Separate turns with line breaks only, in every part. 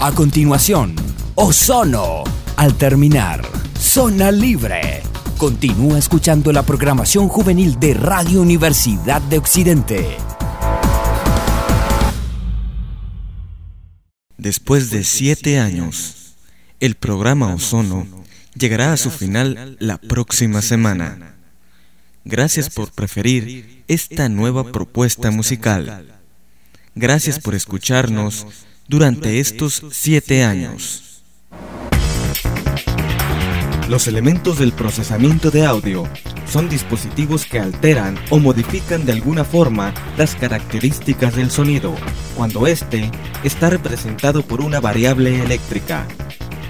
A continuación, Ozono. Al terminar, Zona Libre. Continúa escuchando la programación juvenil de Radio Universidad de Occidente.
Después de siete años, el programa Ozono llegará a su final la próxima semana. Gracias por preferir esta nueva propuesta musical. Gracias por escucharnos durante estos siete años. Los elementos del procesamiento de audio son dispositivos que alteran o modifican de alguna forma las características del sonido, cuando éste está representado por una variable eléctrica.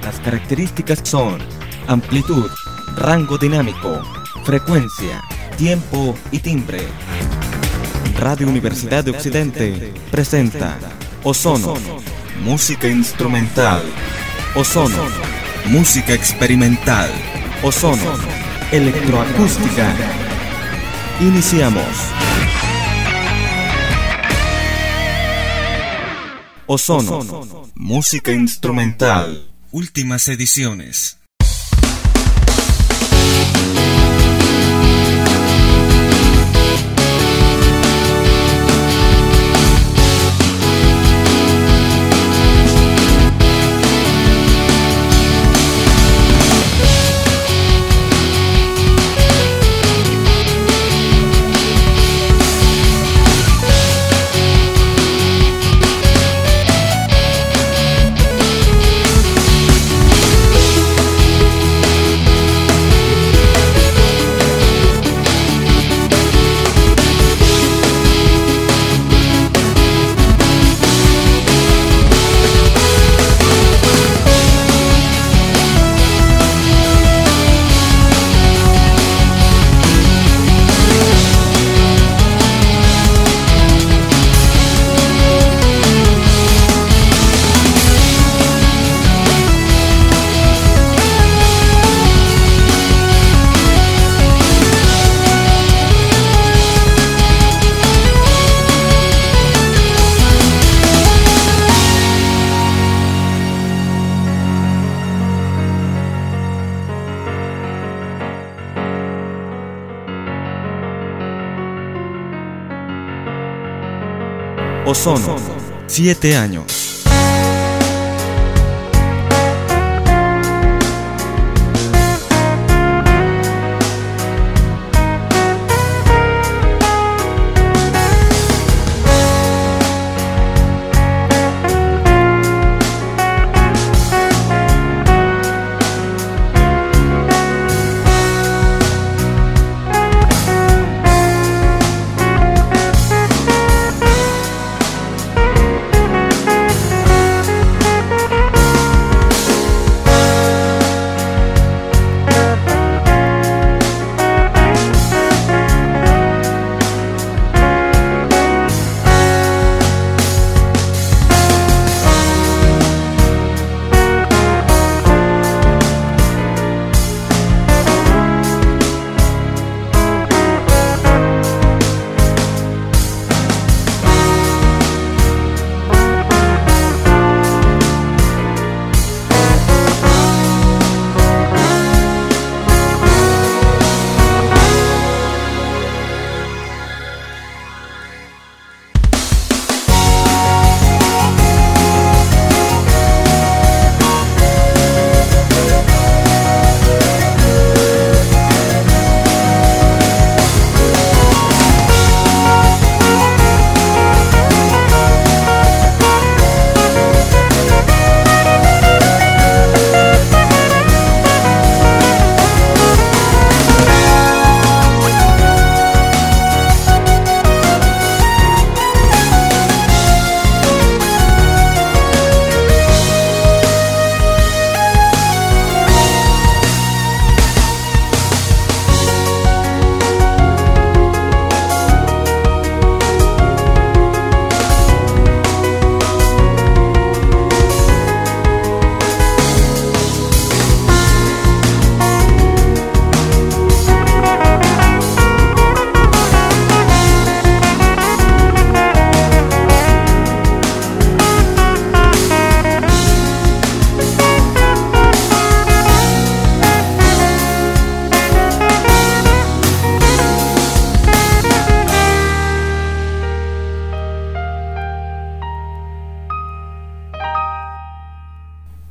Las características son amplitud, rango dinámico, frecuencia, tiempo y timbre. Radio Universidad de Occidente presenta Ozono, música instrumental. Ozono música experimental, ozono, electroacústica. Iniciamos. Ozono, música instrumental, últimas ediciones. Ozono, siete años.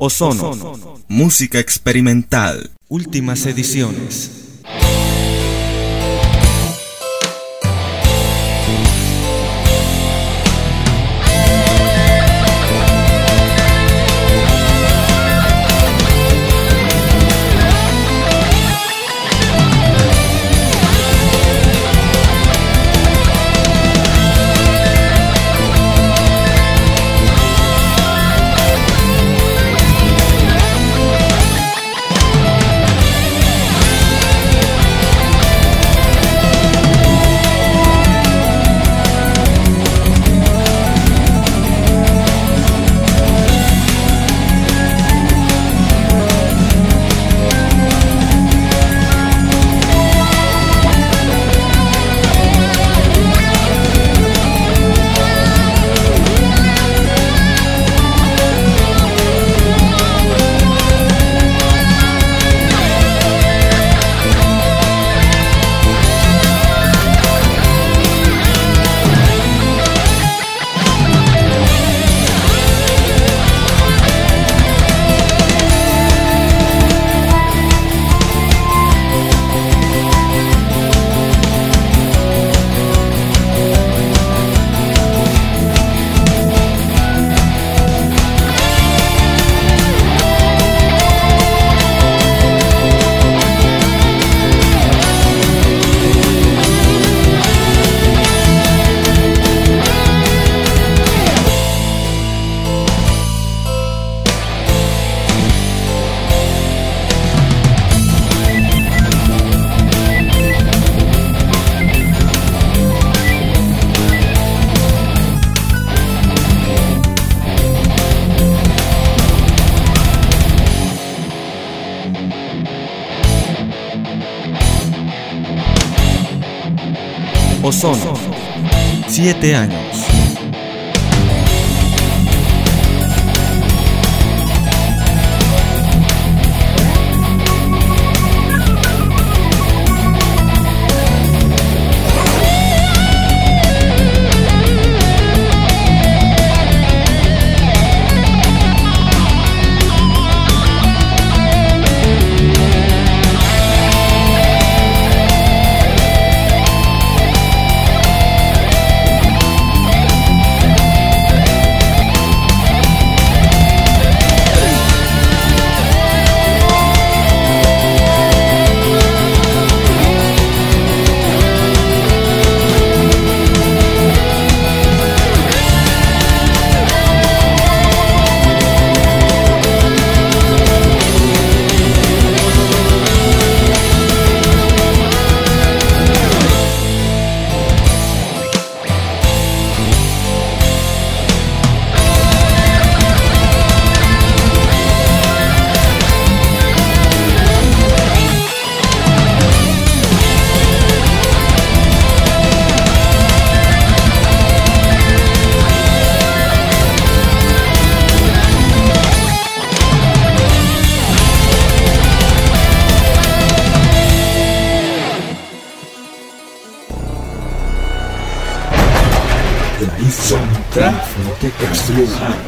Ozono. Música experimental. Últimas ediciones. Ozono. Siete años.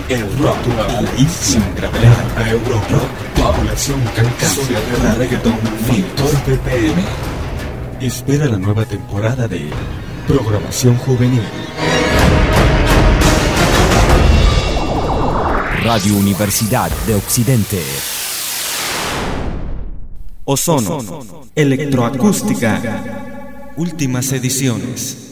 Europa, sin gravedad a Europa, población caucásica, reggaeton, Víctor PPM. Espera la nueva temporada de Programación Juvenil.
Radio Universidad de Occidente.
Ozono. Electroacústica. Últimas ediciones.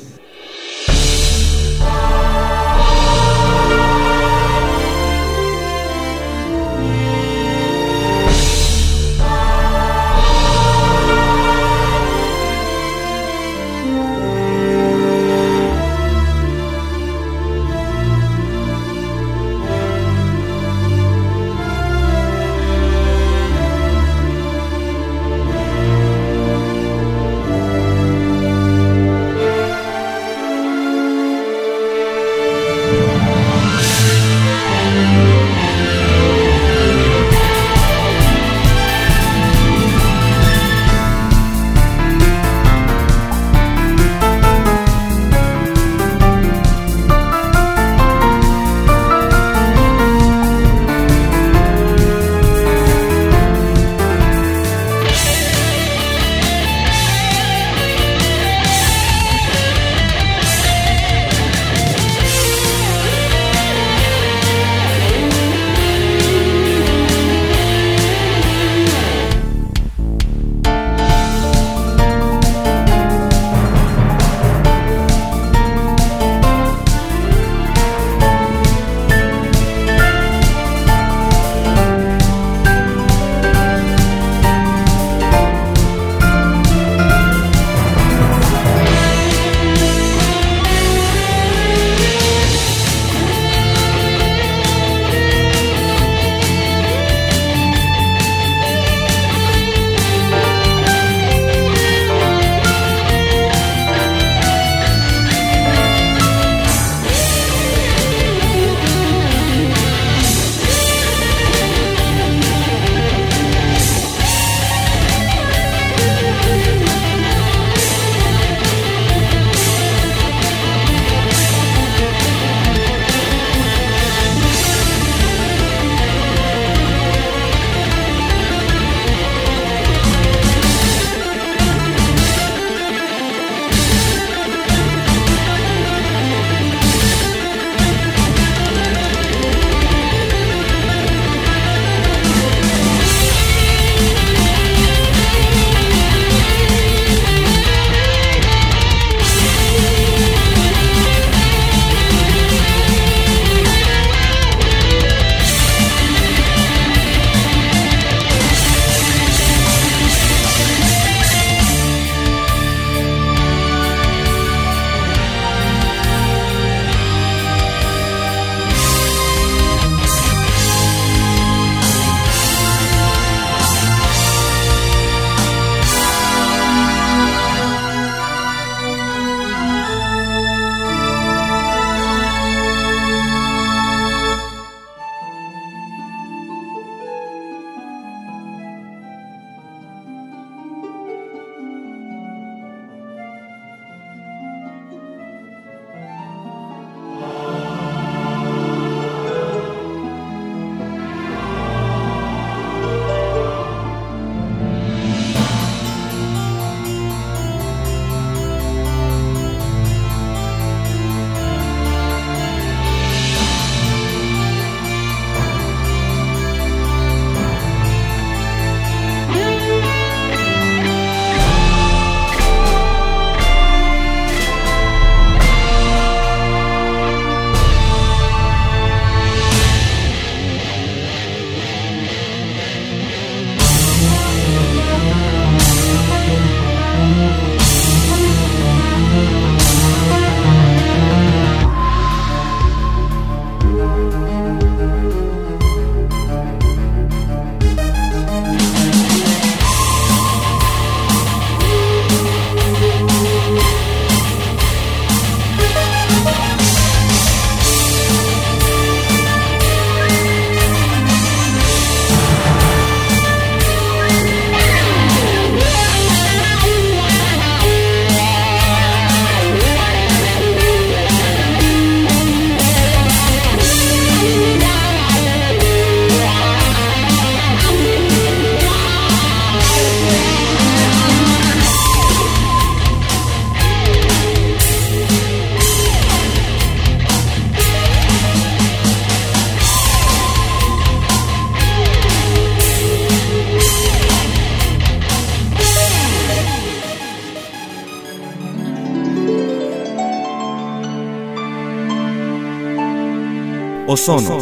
Ozono.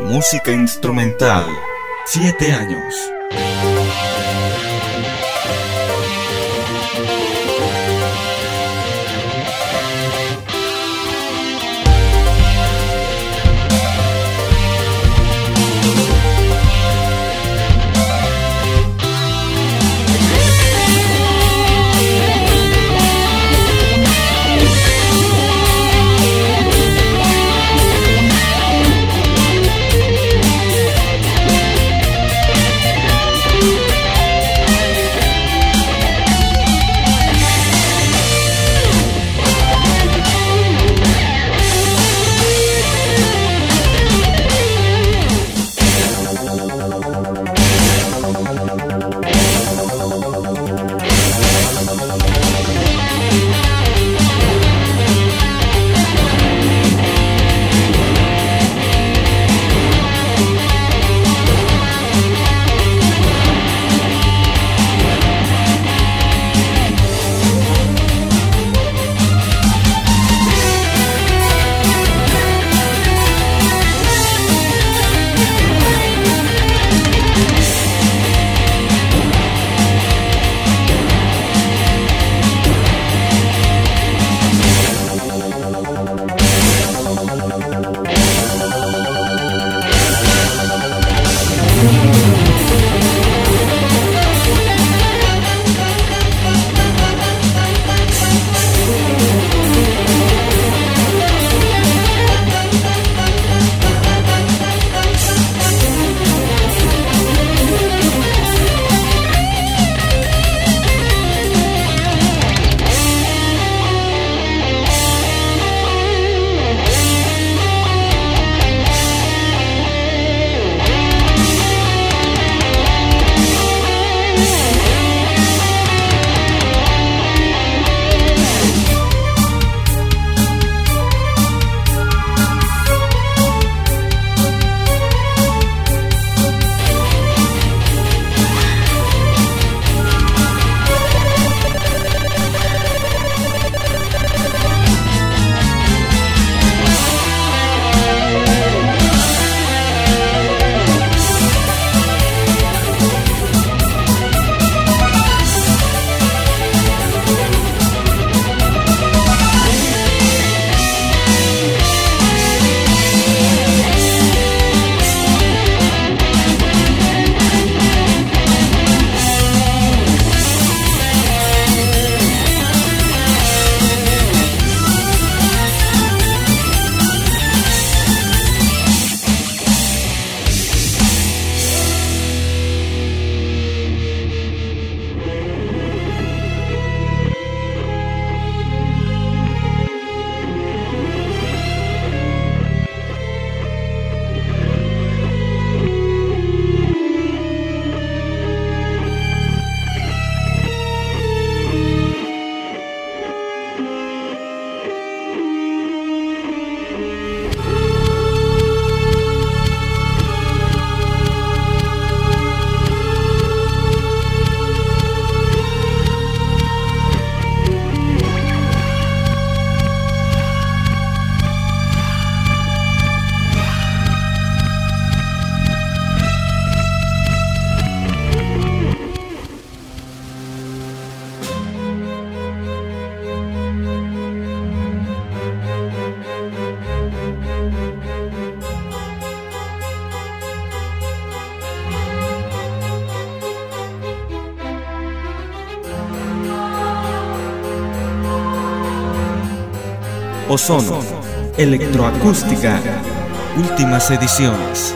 Música instrumental. Siete años. Ozono, Electroacústica, últimas ediciones.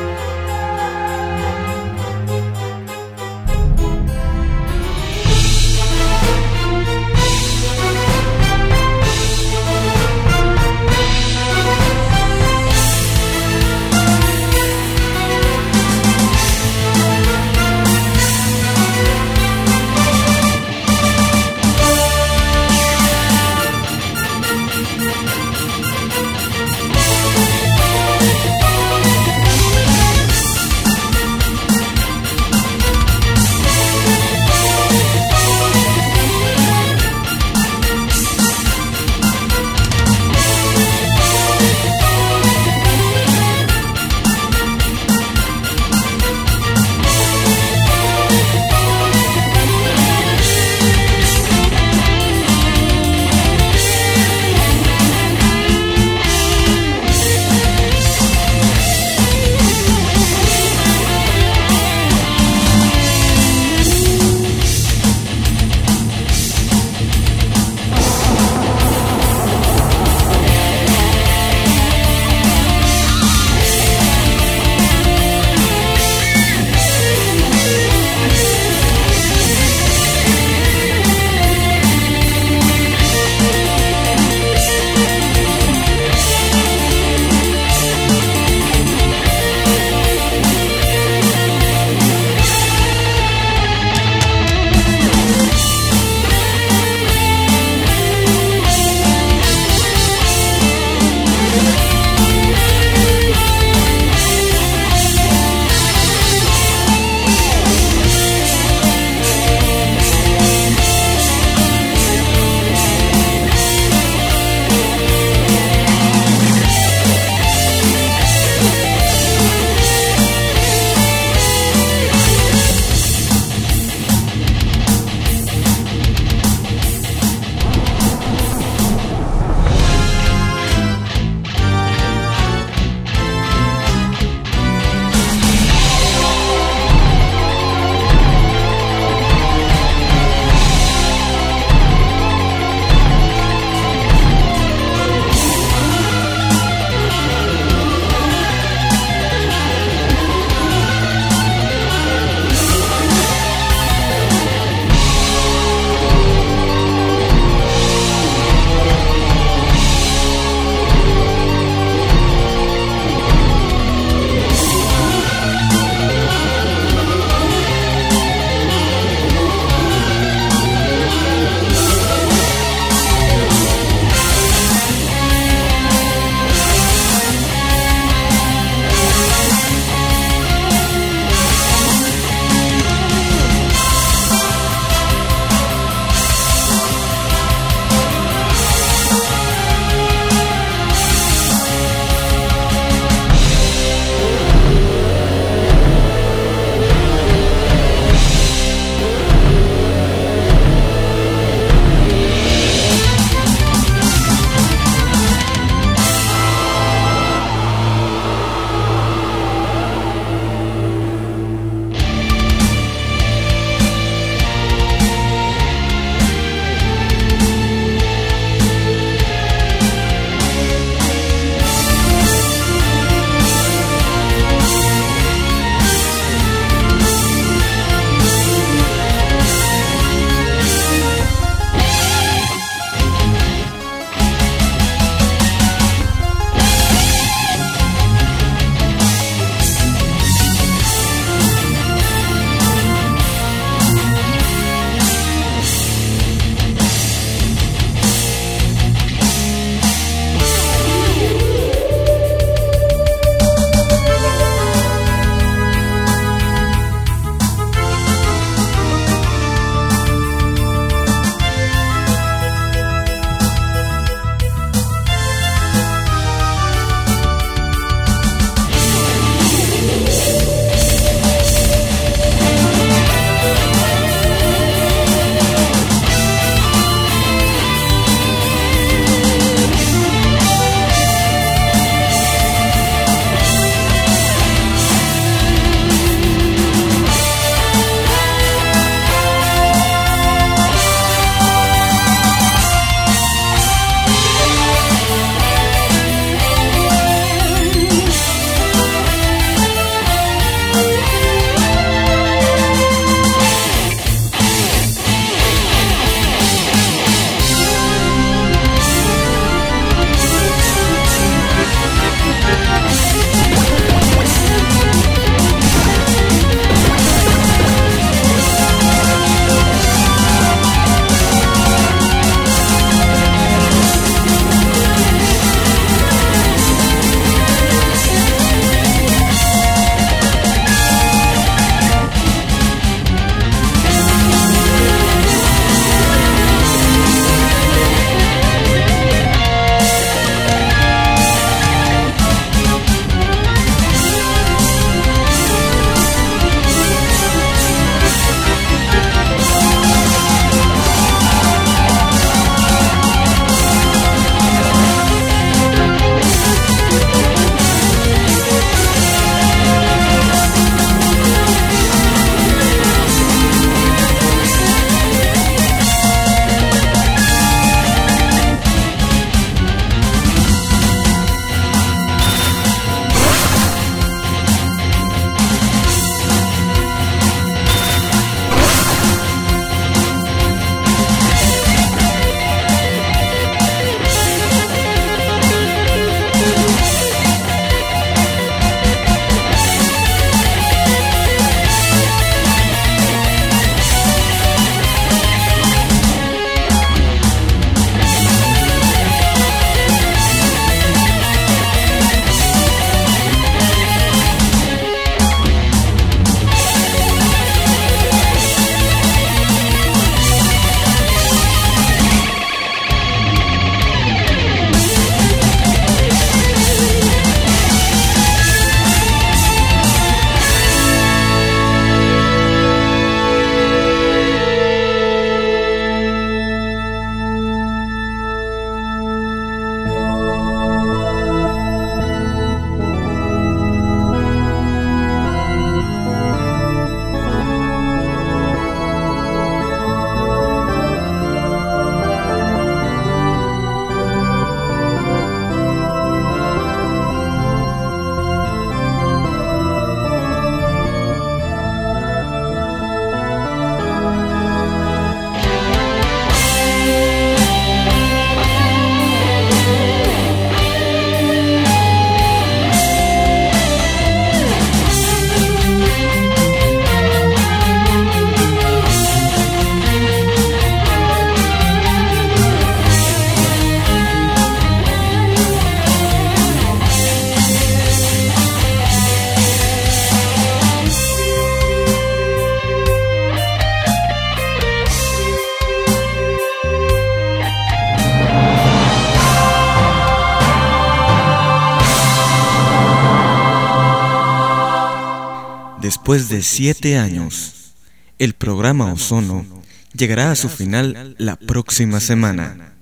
Después de siete años, el programa Ozono llegará a su final la próxima semana.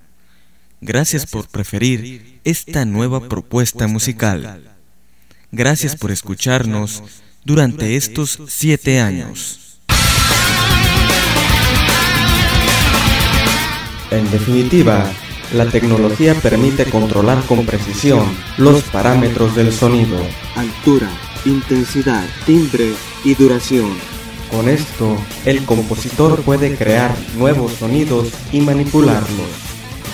Gracias por preferir esta nueva propuesta musical. Gracias por escucharnos durante estos siete años.
En definitiva, la tecnología permite controlar con precisión los parámetros del sonido,
altura, intensidad, timbre y duración.
Con esto, el compositor puede crear nuevos sonidos y manipularlos.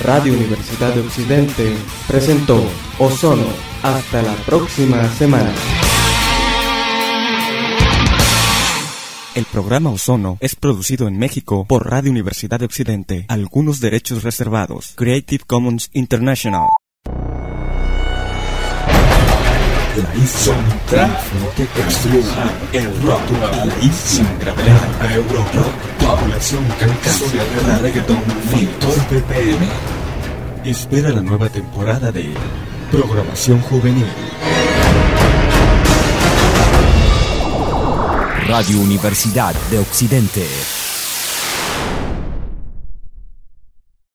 Radio Universidad de Occidente presentó Ozono. Hasta la próxima semana.
El programa Ozono es producido en México por Radio Universidad de Occidente. Algunos derechos reservados. Creative Commons International.
La isla que explora el rock país sin gravedad a Europa. Población cansada de reggaeton. Víctor PPM. Espera la nueva temporada de Programación Juvenil.
Radio Universidad de Occidente.